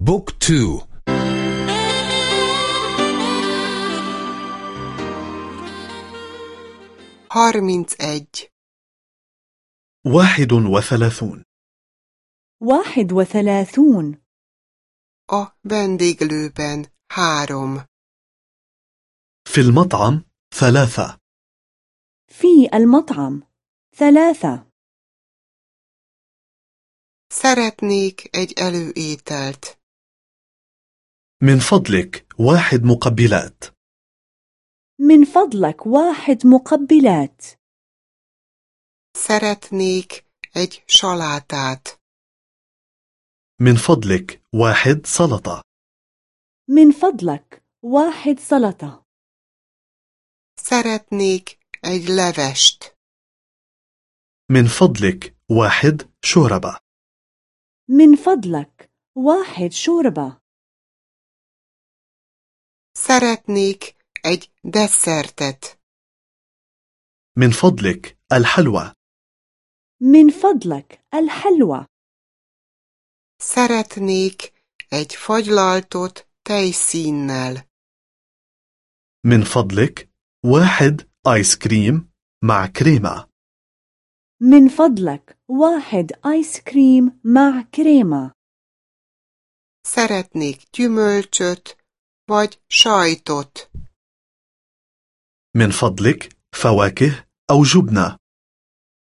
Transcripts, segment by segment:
Book two. Harmincegy واحد وثلاثون. واحد وثلاثون. A vendéglőben három. في المطعم ثلاثة. في المطعم ثلاثة. Szeretnék egy előételt. من فضلك واحد مقبلات. من فضلك واحد مقبلات. Szeretnék egy salátát. من فضلك واحد سلطة. من فضلك واحد سلطة. Szeretnék egy levest. من فضلك واحد شوربة. من فضلك واحد شوربة. Szeretnék egy desszertet. من فضلك الحلوى من فضلك الحلوى Szeretnék egy fagylaltot tejszínnel. من فضلك واحد آيس كريم مع كريمة من فضلك واحد آيس كريم مع كريمة Szeretnék gyümölcsöt vagy sajtot. من فضلك فواكه أو جبنة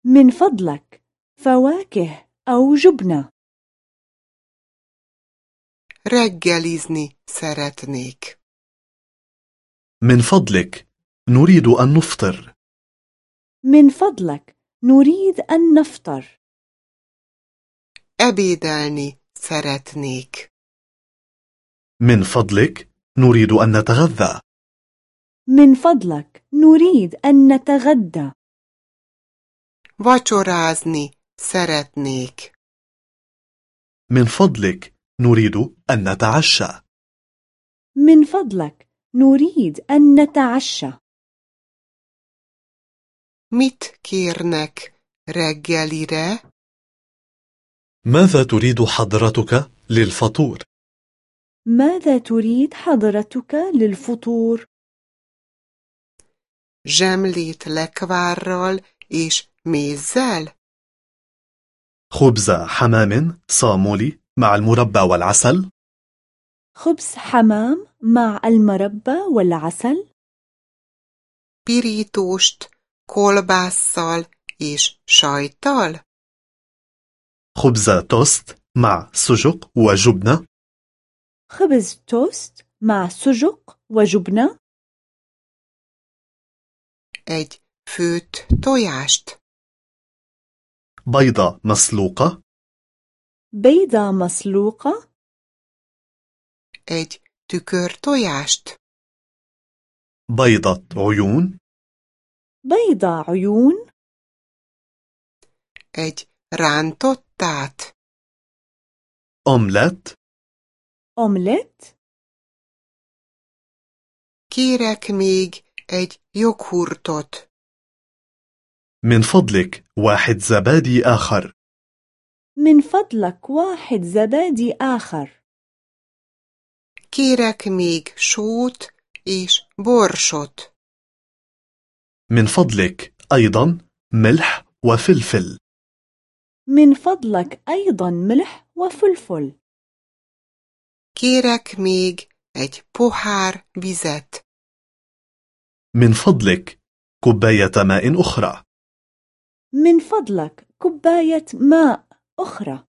من فضلك فواكه أو جبنة Reggelizni szeretnék. من فضلك نريد أن نفطر من فضلك نريد أن نفطر Ebédelni szeretnék. من فضلك نريد أن نتغذى من فضلك نريد أن نتغدى Vacsorázni szeretnék. من فضلك نريد أن نتعشى من فضلك نريد أن نتعشى Mit kérnek reggelire? ماذا تريد حضرتك للفطور؟ ماذا تريد حضرتك للفطور؟ Zsemlét lekvárral és mézzel? خبز حمام صامولي مع المربى والعسل خبز حمام مع المربى والعسل؟ Pirítóst kolbásszal és sajttal? خبز توست مع سجق وجبنة خبز توست مع سجق وجبنة؟ Egy főtt tojást? بيضة مسلوقة بيضة مسلوقة؟ Egy tükörtojást? بيضة عيون بيضة عيون؟ Egy rántottát? أومليت أومليت؟ Kérek még egy joghurtot. من فضلك واحد زبادي آخر من فضلك واحد زبادي آخر Kérek még sót és borsot. من فضلك أيضا ملح وفلفل من فضلك أيضا ملح وفلفل Kérek még egy pohár vizet. من فضلك كوباية ماء أخرى من فضلك كوباية ماء أخرى